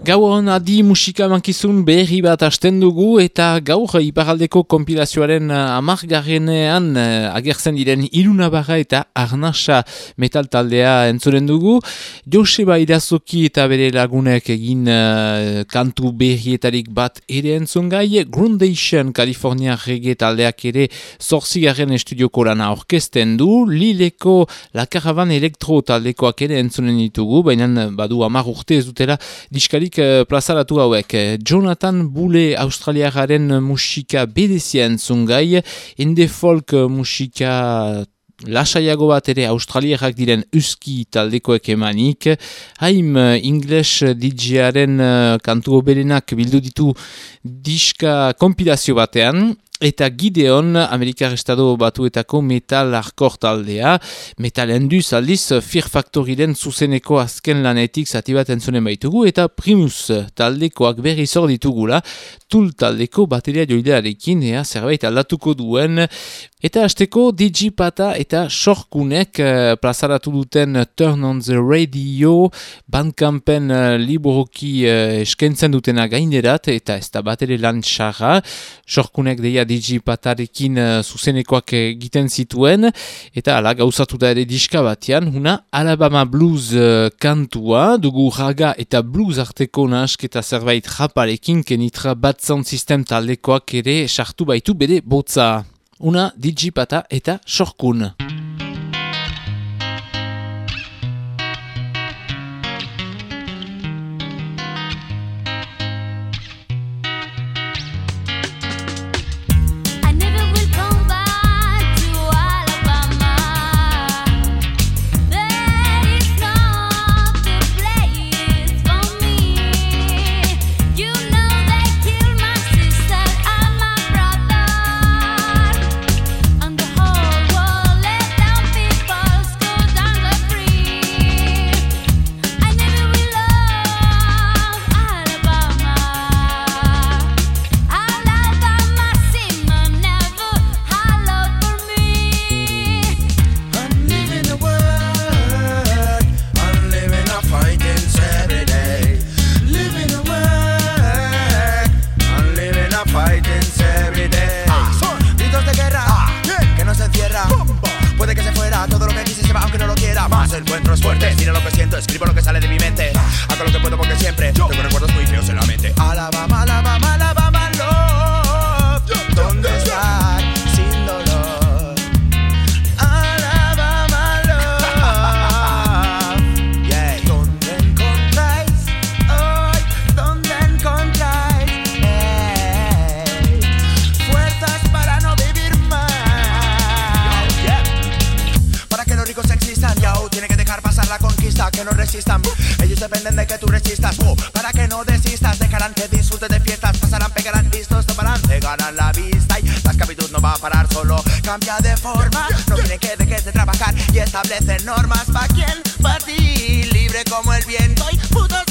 Gaur adi musika mankizun berri bat hasten dugu eta gaur iparaldeko kompilazioaren amargarrenean uh, agertzen diren ilunabarra eta arnasa metal taldea entzuren dugu. Joseba Irazoki eta bere lagunek egin uh, kantu berrietarik bat ere entzun gai. Grundation California reggae taldeak ere zorzigarren estudioko lana orkesten du. Lileko La Caravan Elektro taldekoak ere entzunen ditugu, baina badu amar urte ez dutela diskari uh, plazaratu hauek. Jonathan Bule australiagaren musika bedezia entzungai, ende folk musika lasaiago bat ere australiarak diren uski taldekoek emanik. Haim English DJaren kantu oberenak bildu ditu diska kompilazio batean, Eta Gideon, Amerikar Estado batuetako metal arkor taldea, metal enduz aldiz Fear Factoryren zuzeneko azken lanetik zati bat entzunen baitugu, eta Primus taldekoak berri zor ditugula, tul taldeko bateria joidearekin, ea zerbait aldatuko duen, Eta hasteko Digipata eta Sorkunek uh, plazaratu duten Turn on the Radio Bandkampen uh, liburuki uh, eskentzen dutena gainerat. Eta ez da bat ere lan txarra. Sorkunek deia Digipatarekin uh, zuzenekoak egiten zituen eta ala gauzatu da ere diska batean huna Alabama Blues uh, kantua dugu raga eta blues arteko nask eta zerbait raparekin kenitra bat sound system taldekoak ere sartu baitu bere botza. Una digipata eta sorkun. Como el viento. Y puto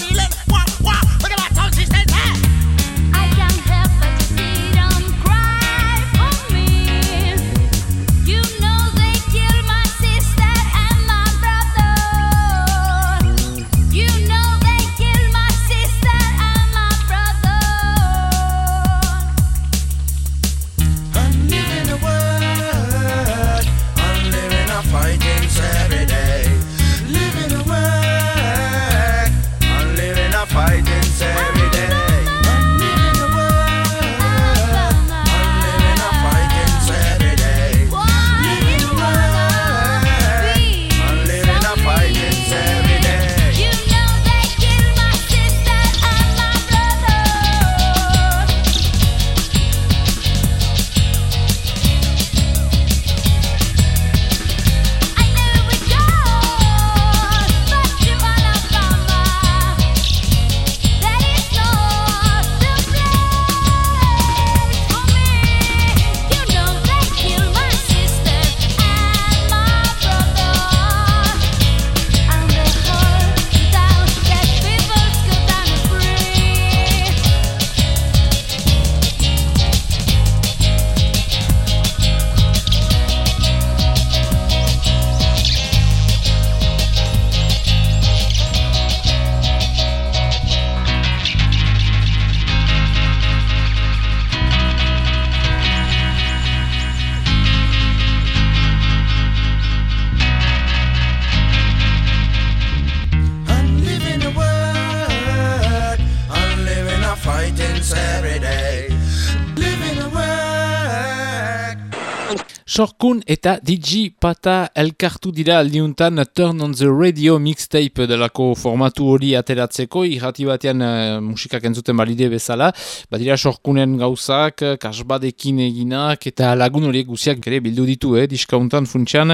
Sorkun eta Digi Pata elkartu dira aldiuntan Turn on the Radio mixtape delako formatu hori ateratzeko, irrati batean uh, musikak entzuten balide bezala, badira Sorkunen gauzak, kasbadekin eginak, eta lagun horiek guziak ere bildu ditu, eh, diskauntan funtsian,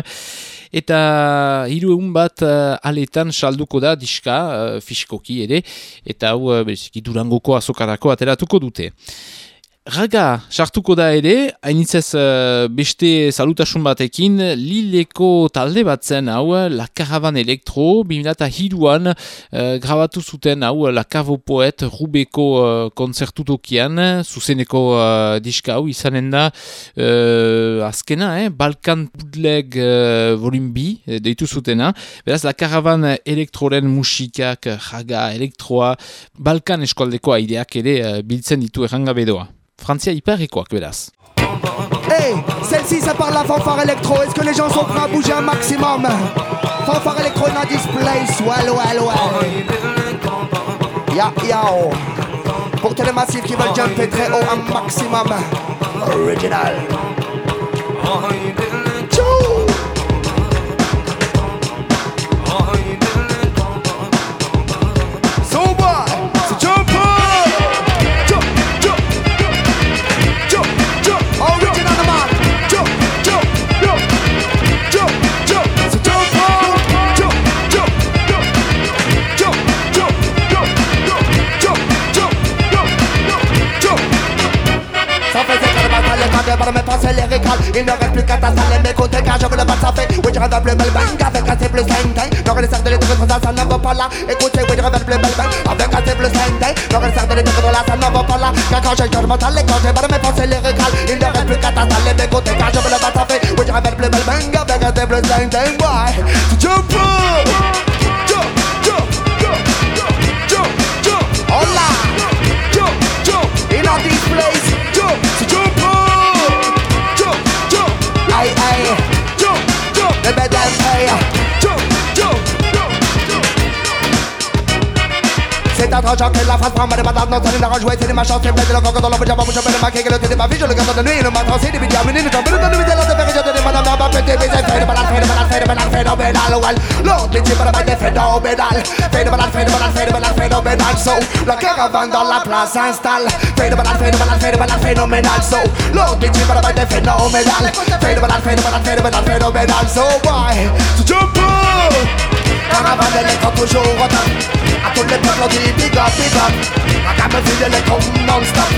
eta hiru egun bat uh, aletan salduko da diska, uh, fiskoki ere, eta hau uh, durangoko azokarako ateratuko dute. Raga, sartuko da ere, hainitzez uh, beste salutasun batekin, lileko talde bat zen hau, La Caravan Elektro, 2002an uh, grabatu zuten hau, La Cavo Poet, Rubeko uh, konzertutokian, zuzeneko uh, diska hau izanen da, uh, azkena, eh, Balkan Pudleg uh, volume B, eh, deitu zutena, beraz, La Caravan Elektroren musikak, raga, elektroa, Balkan eskualdeko aideak ere uh, biltzen ditu errangabedoa. Frantzia hiperrekoak beraz. Hey, celle-ci ça parle la fanfare électro. Est-ce que les gens sont prêts à bouger un maximum? Fanfare électro in a display. Well, well, well. Ya, ya, oh. Pour tous les massifs qui veulent jumper très haut un maximum. Original. le bal, mais les récales. Il ne reste plus qu'à ta salle, mais côté car je veux le bal, ça fait. Oui, je rêve plus bel bang avec un simple sainte. Dans les cercles de l'étoile, ça, ne va pas là. Écoutez, oui, je rêve plus bel bang avec un simple sainte. Dans les cercles de l'étoile, ça ne va pas là. Quand je dors, mental, quand je bal. Il ne reste plus qu'à ta car je veux le bal, ça je avec un simple sainte. without how shock la fast pound but not jouer c'est ma chance c'est le dans ma vie je le garde de nuit le matin c'est des nous dans le je te de balade de balade de balade well l'autre fait de balade fait de balade fait de balade so la caravane dans la place s'installe fait de balade fait de balade fait de balade so l'autre para fait de balade fait de balade fait de balade so why to jump up caravane elle est toujours autant I told the technology, big up, big up. I got my feel like non-stop.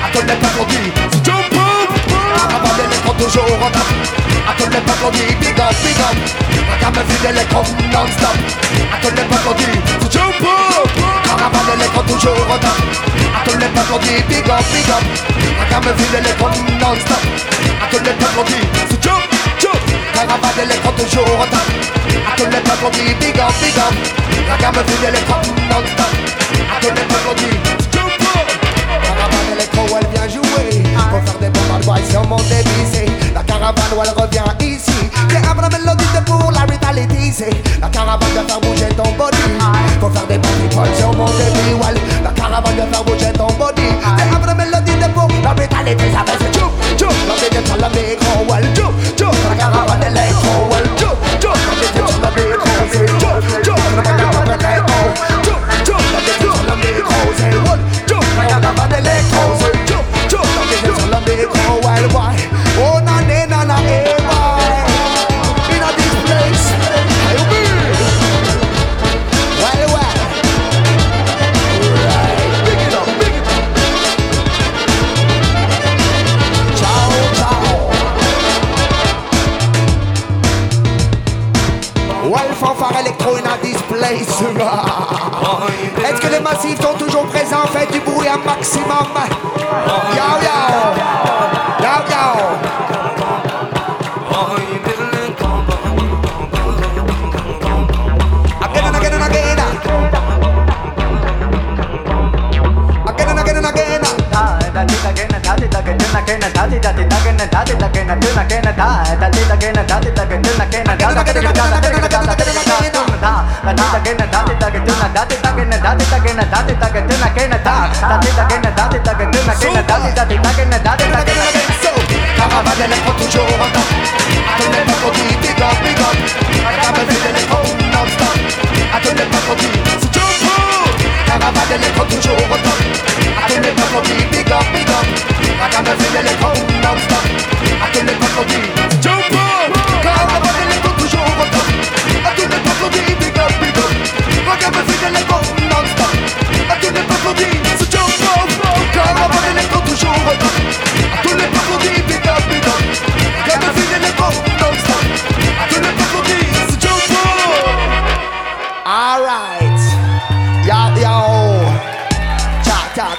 À I told the technology, jump up. Avant de l'écran toujours en tape A tout le peuple on dit big up, big up. Regarde me vider l'écran non-stop. A tout le peuple on dit jump up Avant de l'écran toujours en tape A tout le peuple on dit big up, big up. Regarde me vider l'écran non-stop. A tout le peuple on dit jump Caravane électro toujours au top À tous les peuples on dit big up, big up La gamme file électro non-stop À tous les peuples on dit Caravane électro elle vient jouer. Pour faire des bombes boys sur mon dévissé La caravane où elle revient ici. J'ai la mélodie de pour la C'est la caravane de faire bouger ton body. Pour faire des bombes boys sur mon débit La caravane de faire bouger ton body. J'ai la mélodie de pour la vitality Ça fait c'est jump, jump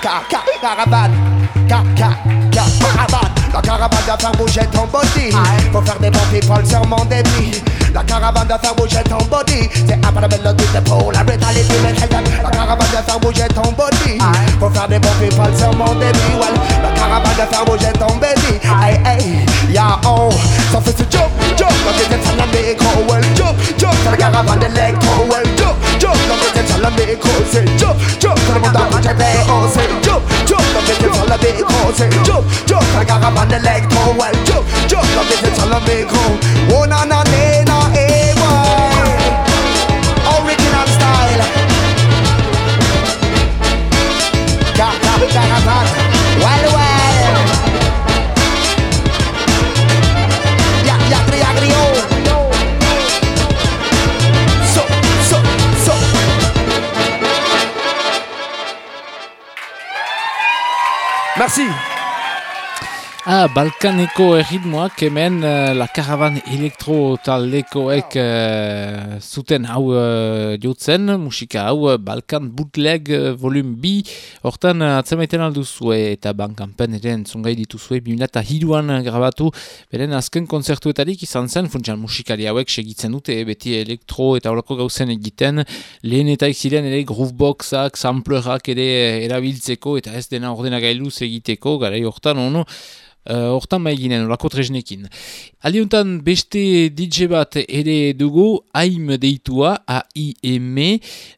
Cha, cha, ca, ca, caravane. Ca, ca, ca, caravane. La caravane doit faire bouger ton body. Faut faire des bons people sur mon débit La caravane doit faire bouger ton body. C'est un peu la mélodie de pour la brutalité mais La caravane doit faire bouger ton body. Faut faire des bons people sur mon débit well, La caravane doit faire bouger ton baby Hey, hey, ya, oh Ça fait ce jump, jump La vitesse à la micro, well, jump, jump C'est la caravane électro, well, Jump, don't get it, follow me, cause it Jump, jump, don't get it, watch me, cause Jump, jump, don't get it, follow Jump, jump, go Well, jump, jump, don't get it, follow me, cause Original style Well, well Merci Ah, Balkaneko erritmoak hemen uh, La Caravan Elektro taldekoek uh, zuten hau uh, jotzen, musika hau Balkan Bootleg uh, volum bi, hortan uh, atzemaiten alduzue eta bankanpen ere entzungai dituzue, bimila eta hiruan uh, grabatu, beren azken konzertuetarik izan zen, funtsan musikari hauek segitzen dute, beti elektro eta horako gauzen egiten, lehen eta ziren ere grooveboxak, samplerak ere erabiltzeko eta ez dena ordenagailuz egiteko, garai hortan ono, Uh, hortan maiginen, olako tresnekin. Aliuntan beste DJ bat ere dugu, AIM deitua, A-I-M,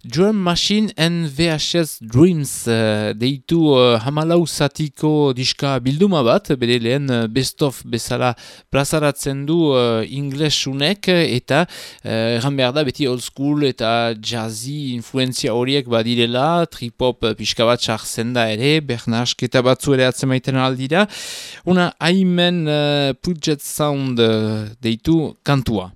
Drum Machine and VHS Dreams uh, deitu uh, hamalau zatiko diska bilduma bat, bere lehen best of bezala plazaratzen du uh, inglesunek, eta uh, behar da beti old school eta jazzy influenzia horiek badirela, trip-hop pixka bat sartzen da ere, bernasketa batzu ere atzemaiten aldira, una haimen uh, Puget Sound uh, deitu kantua.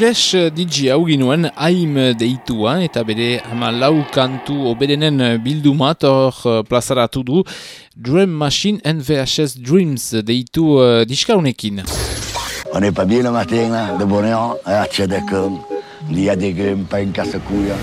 Ingles eh, DJ hau ginuen haim deitua eta bere ama lau kantu oberenen bildumat hor eh, plazaratu du Drum Machine and VHS Dreams deitu uh, diska honekin. On n'est pas bien le matin, de bonheur, à Tchadakam. Il y a des gummes, pas une casse-couille.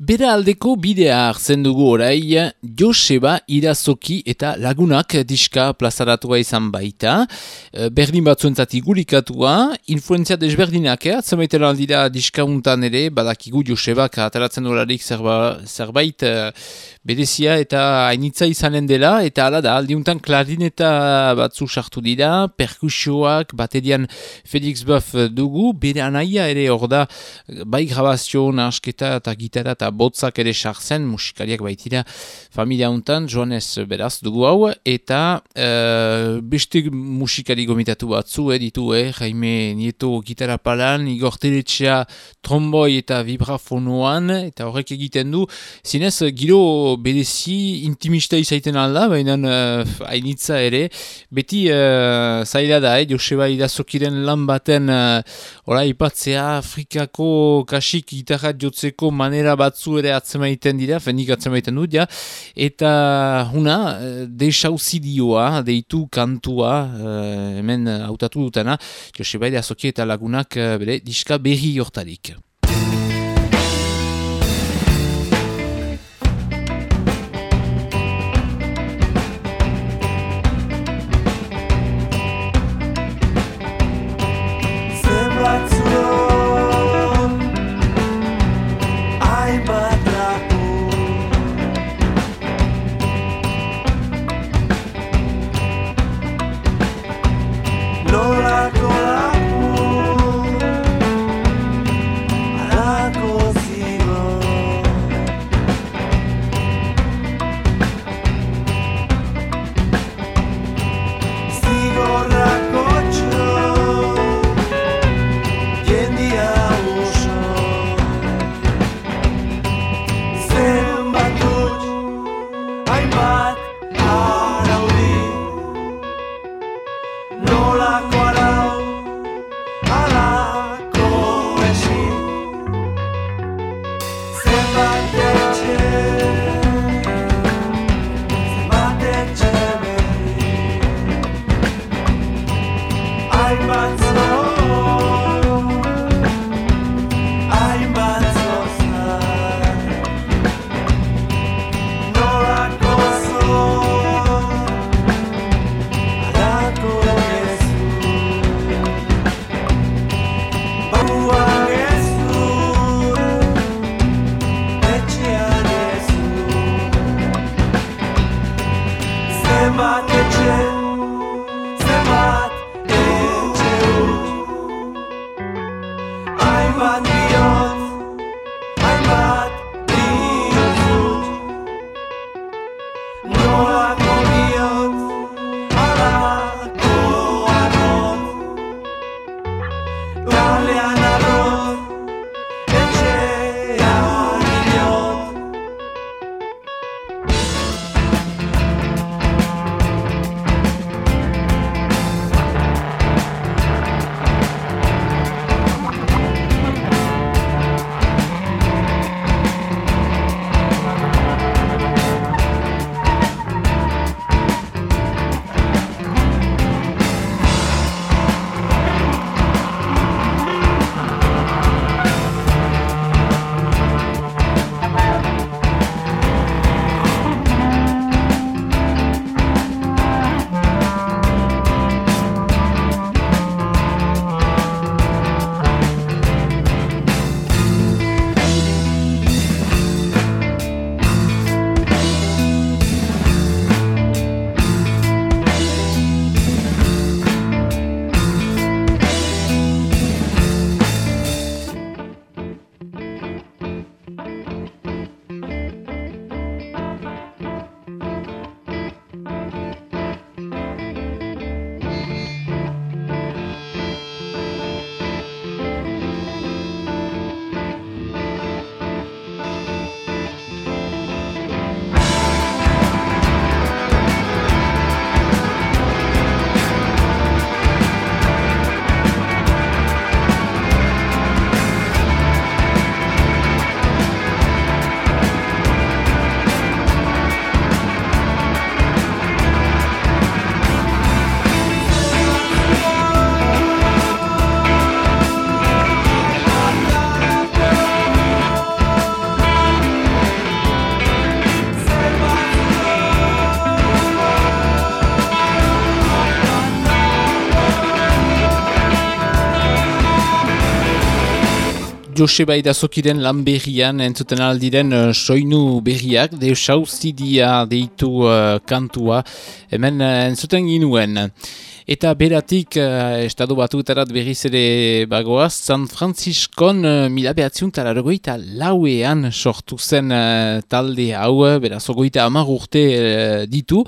Bera aldeko bidea hartzen dugu orai, Joseba Irazoki eta Lagunak diska plazaratua izan baita. Eh, Berdin batzuentzat igurikatua, influenzia desberdinak, eh? Zenbaiten aldira diska untan ere, badakigu Josebak ateratzen dolarik zerba, zerbait eh, berezia eta hainitza izanen dela, eta ala da, aldiuntan klarineta batzu sartu dira, perkusioak, baterian Felix Buff dugu, bere anaia ere hor da, bai grabazio, nasketa eta gitara eta botzak ere sartzen, musikariak baitira familia untan, Joanes beraz dugu hau, eta uh, beste musikari gomitatu batzu, eh, ditu, eh, Jaime Nieto gitara palan, Igor Teletxea tromboi eta vibrafonoan, eta horrek egiten du, zinez, giro berezi intimista izaiten alda, baina uh, hainitza ere, beti uh, zaila da, eh, Joseba Irazokiren lan baten uh, ora ipatzea Afrikako kasik gitarra jotzeko manera batzu ere atzemaiten dira, fenik atzemaiten dut, ja, eta huna, desauzidioa, deitu kantua, uh, hemen hautatu dutena, Joseba Irazoki eta lagunak uh, bere diska berri hortarik. Joseba Idazokiren lan berrian entzuten aldiren uh, soinu berriak, de sauzidia deitu uh, kantua, hemen uh, entzuten ginuen. Eta beratik, uh, estado batuetarat berriz ere bagoaz, San Franciscon uh, mila behatziuntara lauean sortu zen uh, talde hau, beraz ogoita amar urte uh, ditu,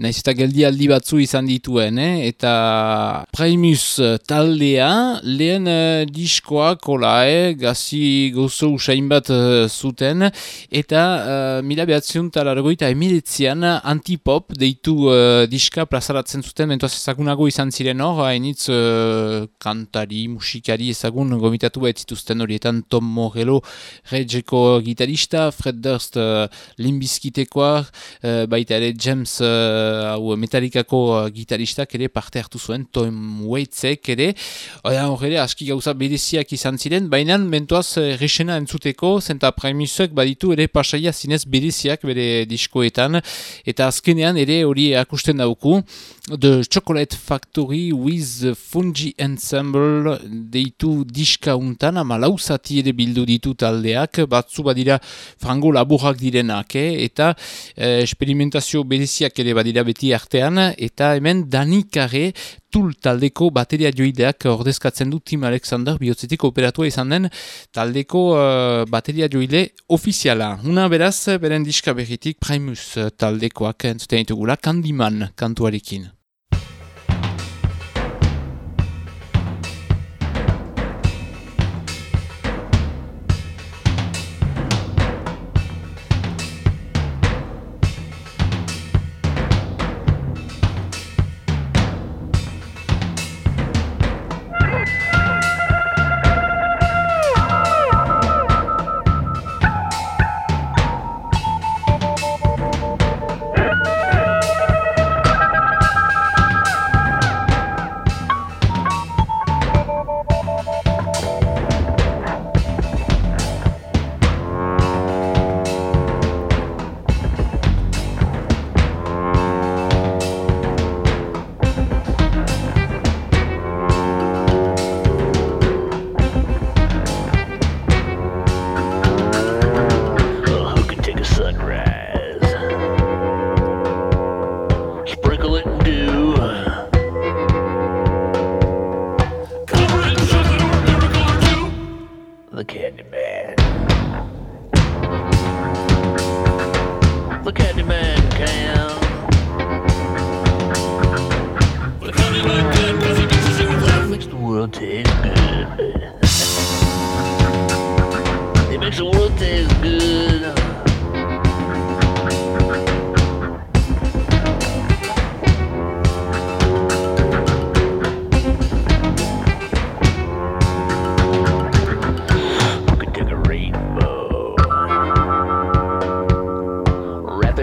naiz eta geldi aldi batzu izan dituen, eh? eta Primus taldea lehen uh, diskoak kola, eh? Gazi gozo usain bat uh, zuten, eta uh, mila behatziuntara rogoita emiletzean antipop deitu uh, diska plazaratzen zuten, mentoaz ezagunago izan ziren hor, hainitz uh, kantari, musikari ezagun gomitatu bat zituzten horietan Tom Morello, Regeko gitarista, Fred Durst uh, Limbizkitekoa, uh, baita ere James uh, hau Metallicako uh, gitaristak ere parte hartu zuen, Tom Waitsek ere, hor ere aski gauza bereziak izan ziren, baina mentoaz uh, resena entzuteko, zenta Primusek baditu ere pasaia zinez bereziak bere diskoetan, eta azkenean ere hori akusten dauku, The Chocolate Factory with Fungi Ensemble deitu diska untan, ama lauzati ere bildu ditu taldeak, batzu badira frango laburrak direnak, eh? eta eh, experimentazio bereziak ere badira beti artean, eta hemen Danikare tul taldeko bateria joideak ordezkatzen du Tim Alexander bihotzetik operatua izan den taldeko uh, bateria joile ofiziala. Una beraz, beren diska berritik Primus uh, taldekoak entzuten ditugula Candyman kantuarekin.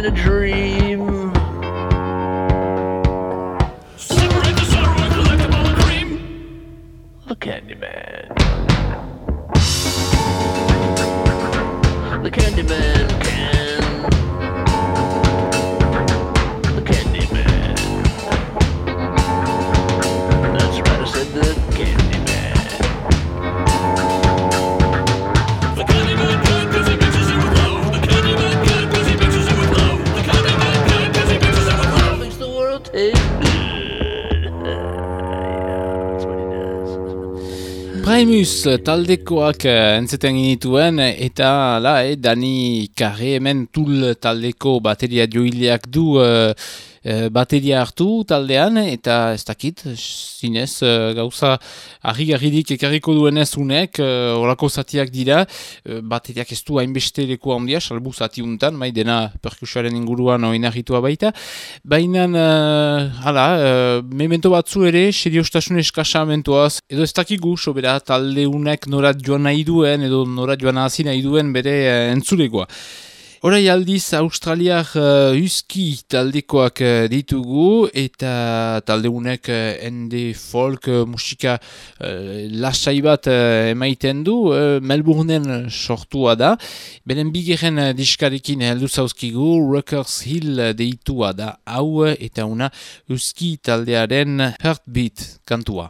in a dream. Primus taldekoak eh, entzeten ginituen eta la, eh, Dani Karre hemen tul taldeko bateria joileak du eh, eh, bateria hartu taldean eta ez dakit zinez eh, gauza harri-garridik ekarriko duenez unek eh, horako zatiak dira eh, bateriak ez du hainbeste leku handia salbu zati untan, mai dena perkusioaren inguruan oinarritua baita baina uh, hala, uh, memento batzu ere seriostasun eskasamentoaz edo ez dakigu sobera talde unek norat joan nahi duen edo norat joan nahi duen bere uh, entzulegoa. Horai aldiz Australiar uh, Husky taldekoak uh, ditugu eta taldeunek uh, ende folk uh, musika uh, lasai bat uh, emaiten du uh, Melbourneen sortua da. Beren bigeren uh, diskarekin heldu zauzkigu Rockers Hill deitua da hau eta una Husky taldearen Heartbeat kantua.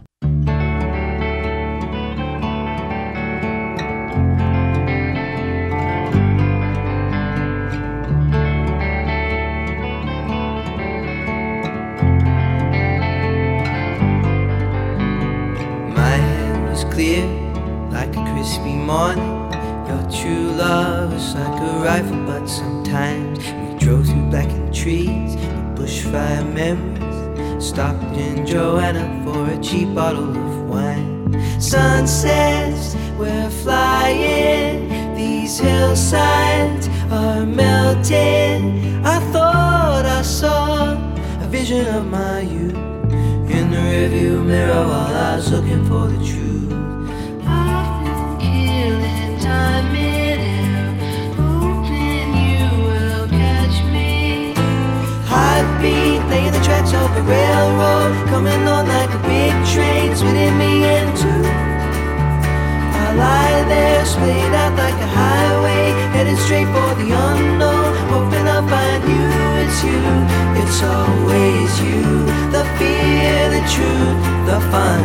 Like a crispy morning. Your true love was like a rifle, but sometimes we drove through blackened trees, the bushfire memories. Stopped in Joanna for a cheap bottle of wine. Sunsets, we're flying. These hillsides are melting. I thought I saw a vision of my youth in the rearview mirror while I was looking for the truth. Laying the tracks of a railroad, coming on like a big train, splitting me in two. I lie there, splayed out like a highway, headed straight for the unknown, hoping I'll find you. It's you, it's always you. The fear, the truth, the fun.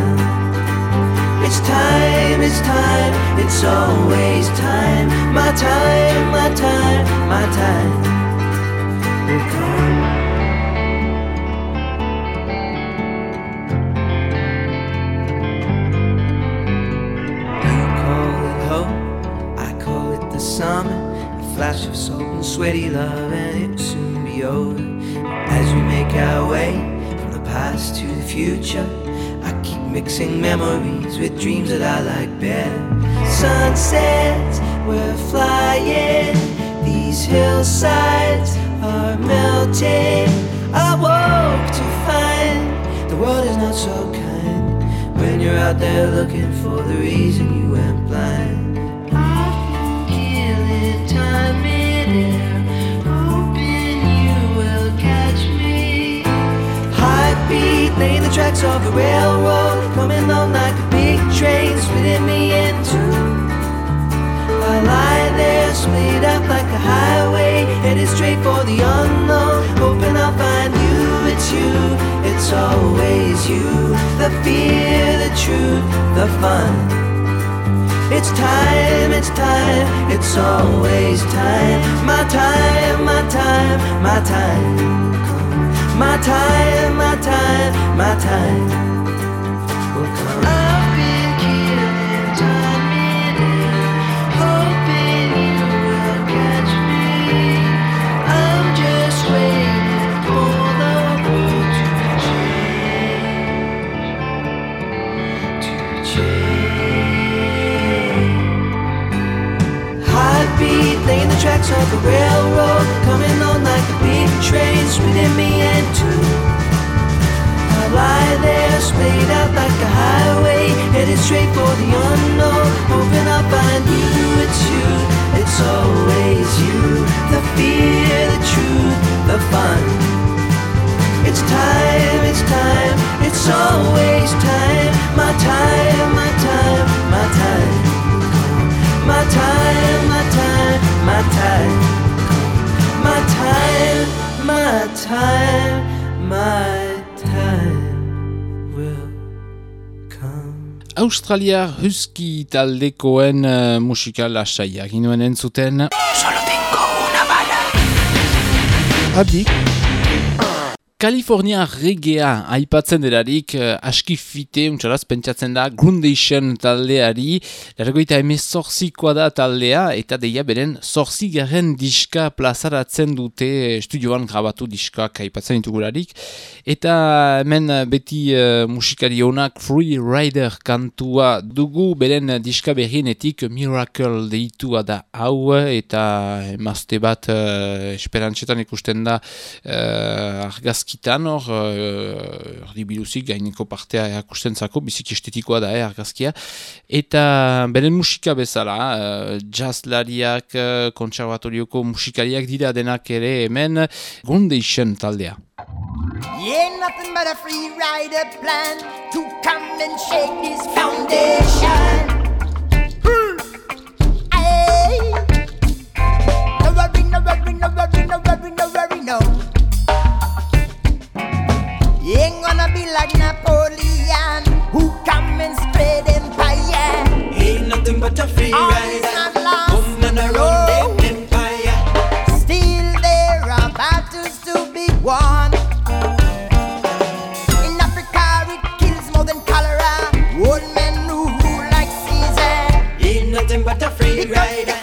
It's time, it's time, it's always time. My time, my time, my time will come. Sweaty love, and it will soon be over. As we make our way from the past to the future, I keep mixing memories with dreams that I like better. Sunsets, we're flying. These hillsides are melting. I woke to find the world is not so kind. When you're out there looking for the reason you went blind. The tracks of the railroad, coming on like a big train, splitting me in two. I lie there, splayed out like a highway, headed straight for the unknown, hoping I'll find you. It's you, it's always you. The fear, the truth, the fun. It's time, it's time, it's always time. My time, my time, my time. My time, my time, my time come. I've been hoping you will catch me. I'm just waiting for the world to change, to change. Heartbeat the tracks of the railroad, coming on like trace within me and two. I lie there, splayed out like a highway, headed straight for the unknown. Hoping I'll find you, it's you, it's always you. The fear, the truth, the fun. It's time, it's time, it's always time, my time, my time. My time, my time, my time. My time. My time. My time will come. Australiar Husky taldekoen uh, musikal asaia ginuen entzuten. Adik, California regea aipatzen delarik uh, aski fite, untxaraz, pentsatzen da Grundation taldeari, largoita emez zorzikoa da taldea, eta deia beren zorzigaren diska plazaratzen dute estudioan grabatu diskak aipatzen ditugularik, eta hemen beti uh, musikari honak Free Rider kantua dugu beren diska berrienetik Miracle deitua da hau, eta emazte bat uh, esperantzetan ikusten da uh, argazkitan hor, uh, erdi biluzik gaineko partea erakustentzako, biziki estetikoa da eh, argazkia, eta beren musika bezala, uh, jazzlariak, uh, kontserbatorioko musikariak dira denak ere hemen, Groundation taldea. Ain't nothing but a free rider plan to come and shake this foundation. No worry, no worry, no worry, no worry, no. You ain't gonna be like Napoleon who come and spread empire. Ain't nothing but a free All rider. is not lost. Come and I them oh. empire. Still there are battles to be won. In Africa it kills more than cholera. Old men who rule like Caesar. Ain't nothing but a free rider.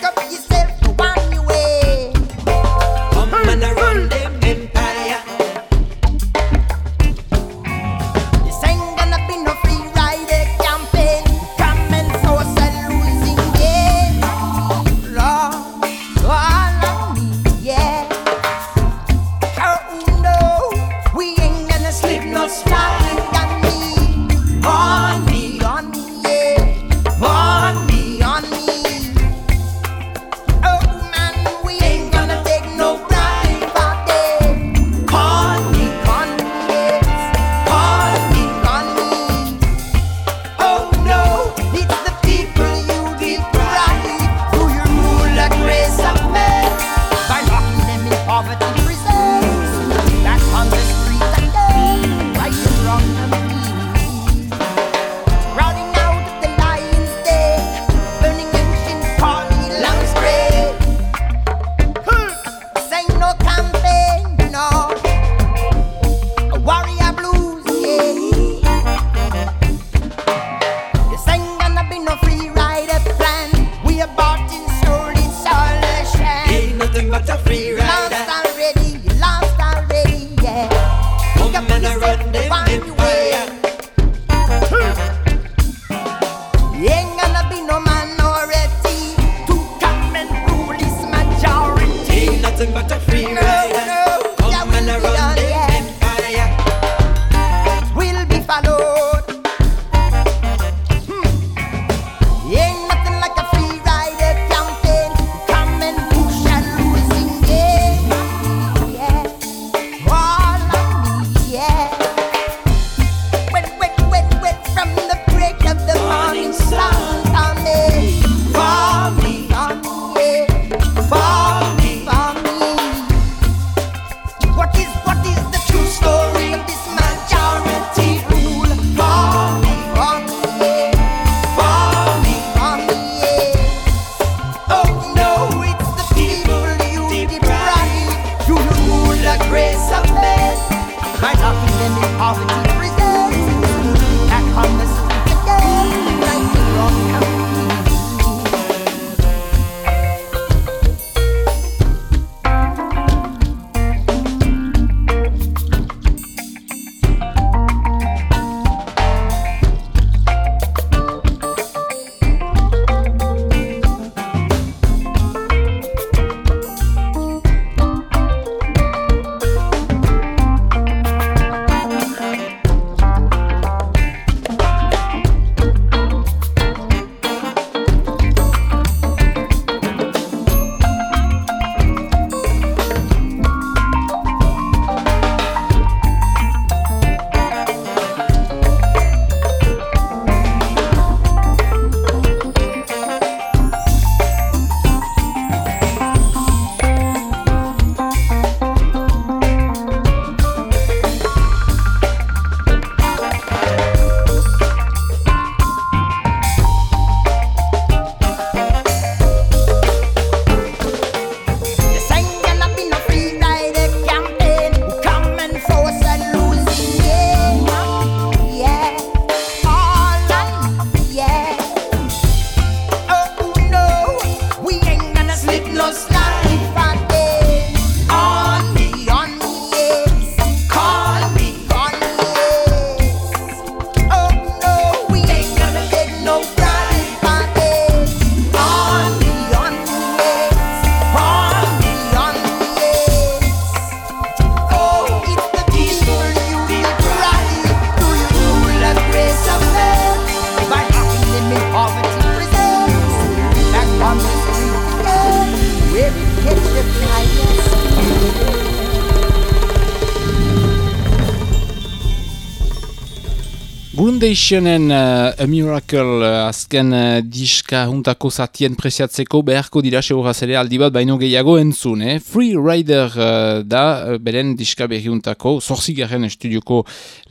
Foundationen uh, A Miracle uh, azken uh, diska juntako zatien presiatzeko beharko dira seguraz ere aldi bat baino gehiago entzun, eh? Free Rider uh, da uh, beren diska berri juntako, zorzigarren estudioko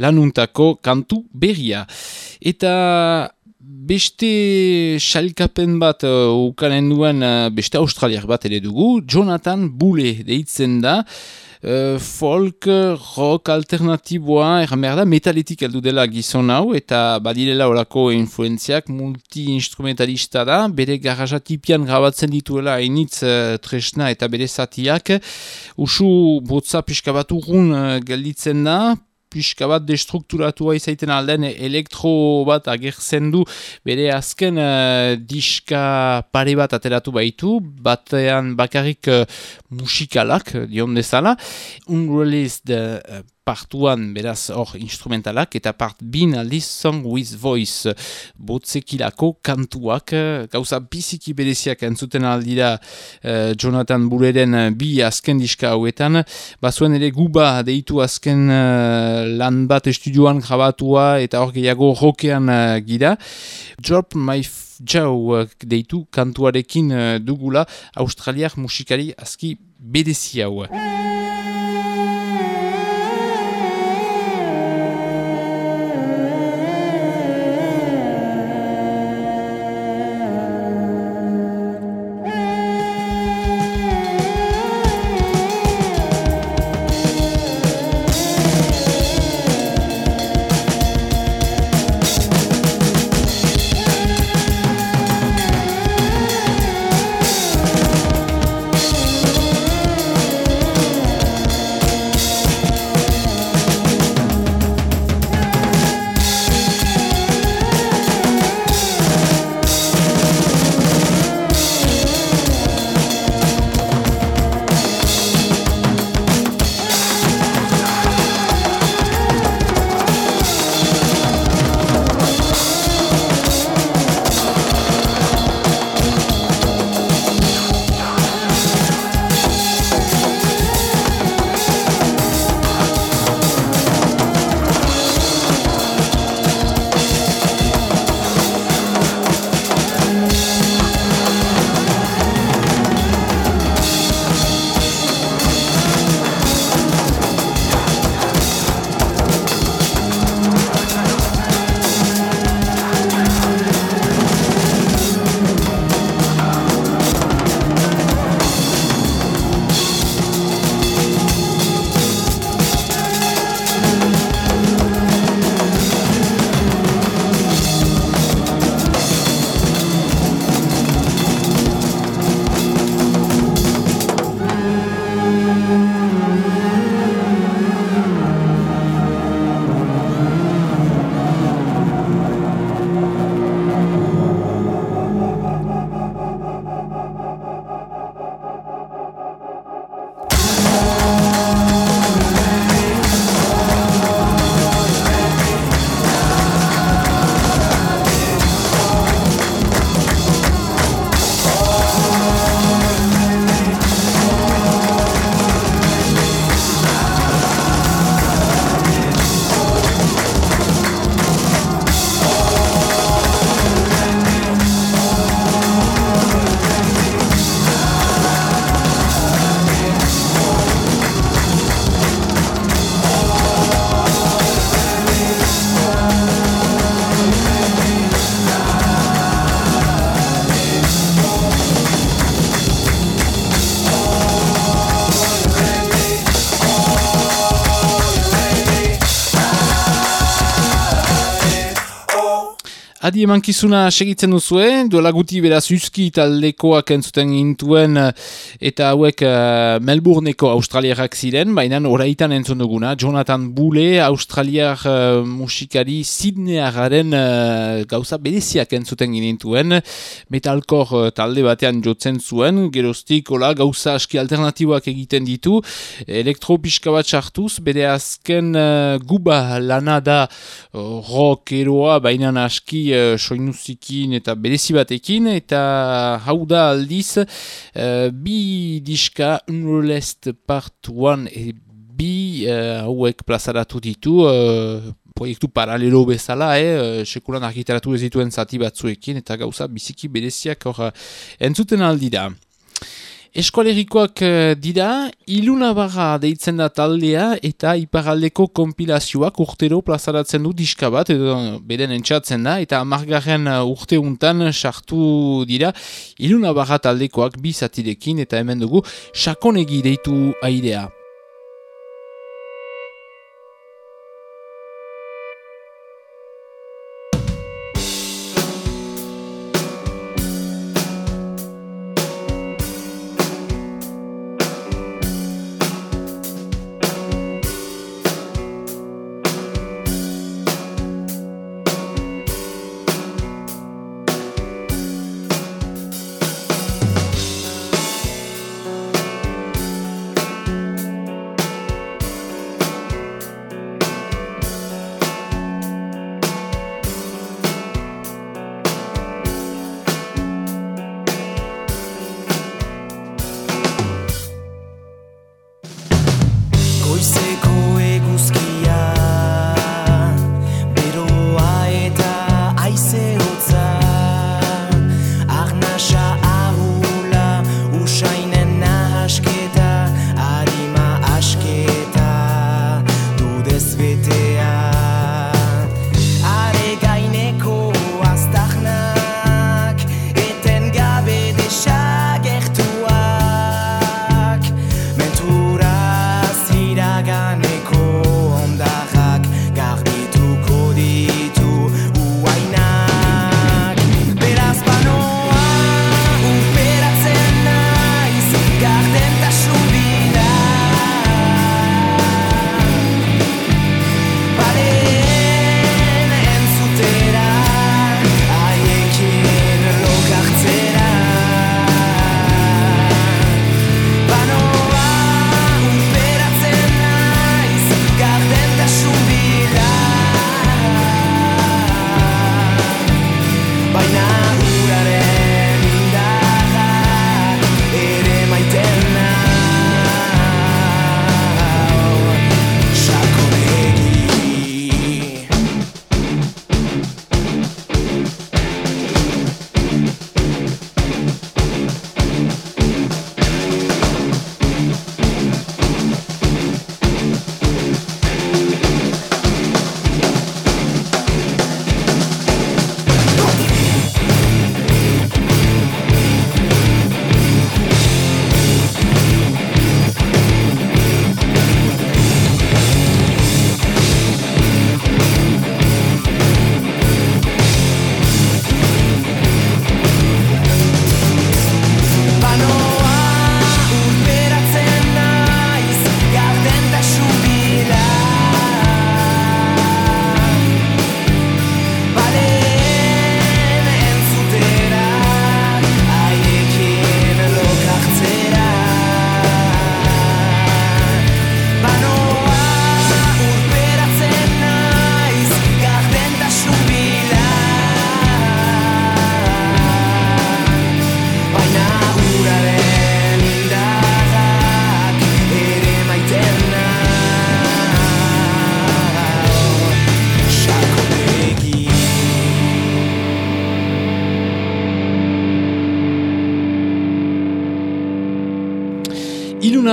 lanuntako kantu berria. Eta beste salkapen bat uh, ukanen duen uh, beste australiak bat ere dugu, Jonathan Bule deitzen da, Uh, folk, rock alternatiboa, erran behar da, metaletik heldu dela gizon hau, eta badirela orako influenziak, multi-instrumentalista da, bere garaja tipian grabatzen dituela hainitz uh, tresna eta bere zatiak, usu botza pixka bat urrun uh, gelditzen da, pixka bat destrukturatua izaiten alden elektro bat agertzen du. Bere azken uh, diska pare bat ateratu baitu, batean bakarrik uh, musikalak, dion dezala, unreleased uh, partuan beraz hor instrumentalak eta part bin aldiz Song with Voice botzekilako kantuak. Gauza biziki bereziak entzuten aldira uh, Jonathan Bureren bi azken diska hauetan. Bazuen ere guba deitu azken uh, lan bat estudioan grabatua eta hor gehiago rokean uh, gira. Drop My Jau deitu kantuarekin dugula australiak musikari aski berezi hau. Emankizuna segitzen duzue, duela guti beraz uski taldekoak entzuten gintuen eta hauek uh, Melbourneko australiarak ziren, baina oraitan entzun duguna, Jonathan Bule, australiar uh, musikari Sydneyagaren uh, gauza bereziak entzuten gintuen, metalkor uh, talde batean jotzen zuen, geroztik hola gauza aski alternatiboak egiten ditu, elektropiska bat sartuz, bere azken uh, guba lana da uh, rock eroa, baina aski uh, soinuzikin eta berezi batekin eta hau da aldiz uh, bi diska Unreleased Part 1 e bi uh, hauek plazaratu ditu uh, proiektu paralelo bezala, eh, sekulan argitaratu ez dituen zati batzuekin, eta gauza biziki bereziak hor entzuten aldi da. Eskolerikoak eh, dira, ilunabarra deitzen da taldea eta iparaldeko kompilazioak urtero plazaratzen du diska bat, edo beren entxatzen da, eta amargarren eh, urte untan sartu dira, ilunabarra taldekoak bi zatirekin, eta hemen dugu sakonegi deitu airea.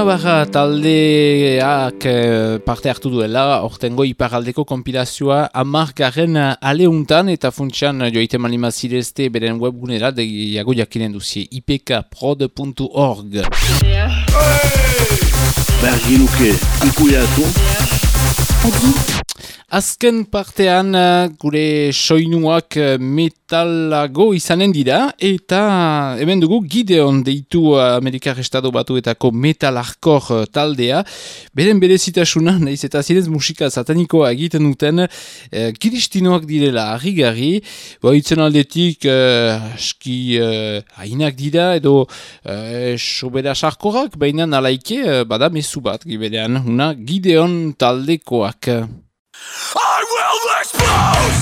Ilunabarra taldeak eh, parte hartu duela, ortengo iparaldeko kompilazioa amargarren aleuntan eta funtsian joite malimazirezte beren webgunera gehiago jakinen duzie ipkprod.org. Berginuke ikuiatu. Azken partean eh, gure soinuak eh, metalago izanen dira eta hemen dugu Gideon deitu eh, Amerikar Estado batuetako metalarkor taldea. Beren berezitasuna, nahiz eta zinez musika satanikoa egiten duten eh, kiristinoak direla harri-garri, baitzen aldetik eh, aski eh, hainak dira edo eh, sobera sarkorak, baina nalaike eh, bada mezu bat giberean, una Gideon taldekoak. I will expose,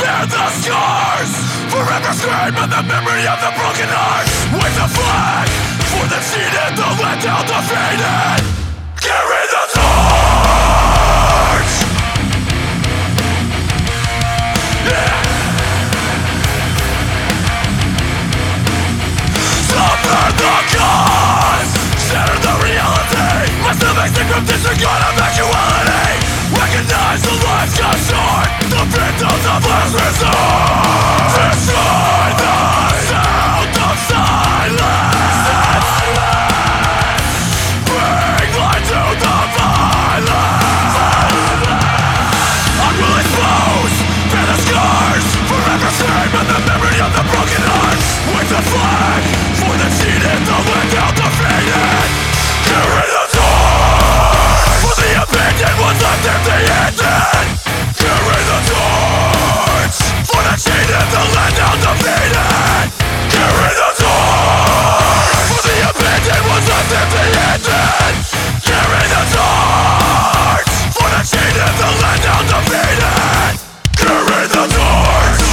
bear the scars, forever scarred by the memory of the broken heart. With the flag for the cheated, the let down, the faded. Carry the torch. Yeah. Suffer the cause, shatter the reality. My stomach's encrypted, disregard of actuality. Recognize the life got The victims of Destroy the sound of silence. silence. What's left if they end it? Carry the torch For the cheated, the land now defeated Carry the torch For the abandoned What's left if they end it? Carry the torch For the cheated, the land now defeated Carry the torch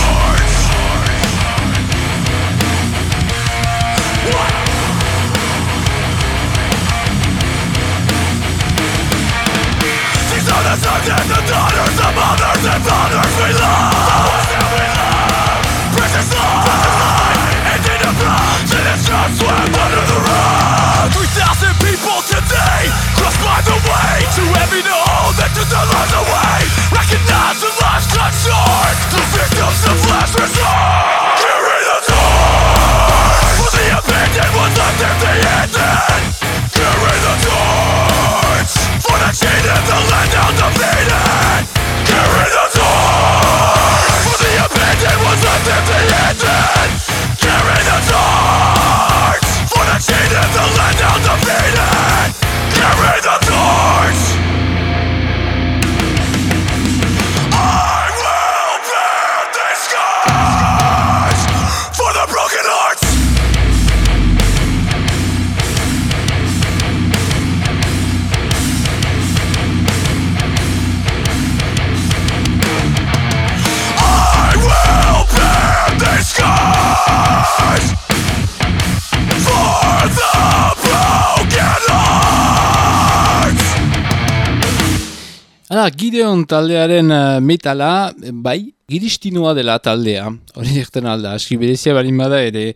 Gideon taldearen eh, metala, bai, giristinoa dela taldea. Hori erten alda, aski berezia balin bada ere,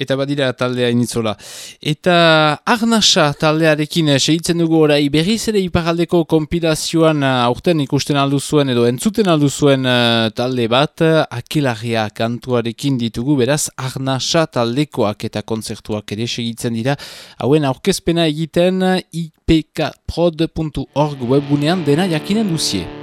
eta badira taldea initzola. Eta Arnasa taldearekin eh, segitzen dugu orai berriz ere iparaldeko kompilazioan eh, aurten ikusten aldu zuen edo entzuten aldu zuen eh, talde bat, Akilarria kantuarekin ditugu, beraz Arnasa taldekoak eta kontzertuak ere segitzen dira. Hauen aurkezpena egiten ipkprod.org webgunean dena jakinen duzie.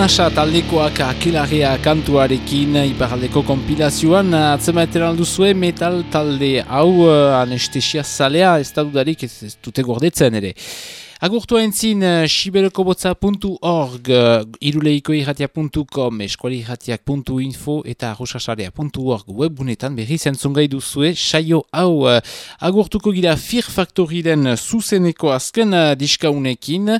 Arnasa taldekoak akilarria kantuarekin iparaldeko kompilazioan atzemaeten alduzue metal talde hau eh, anestesia zalea ez da dudarik ez, ez dute gordetzen ere. Agurtu entzin uh, siberokobotza.org, uh, iruleikoirratia.com, eskualirratiak.info eta arrosasarea.org webgunetan berri zentzungai duzue saio hau uh, agurtuko gira Fear Factoryren zuzeneko azken diskaunekin.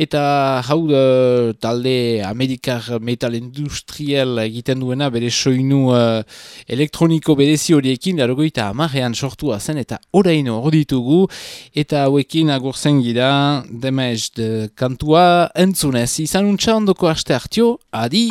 Eta hau uh, talde amerikar metal industrial egiten duena bere soinu uh, elektroniko berezi horiekin darogoita amarrean sortua zen eta oraino hor ditugu. Eta hauekin agurzen gira demez de kantua entzunez izan untxa ondoko aste hartio, adi!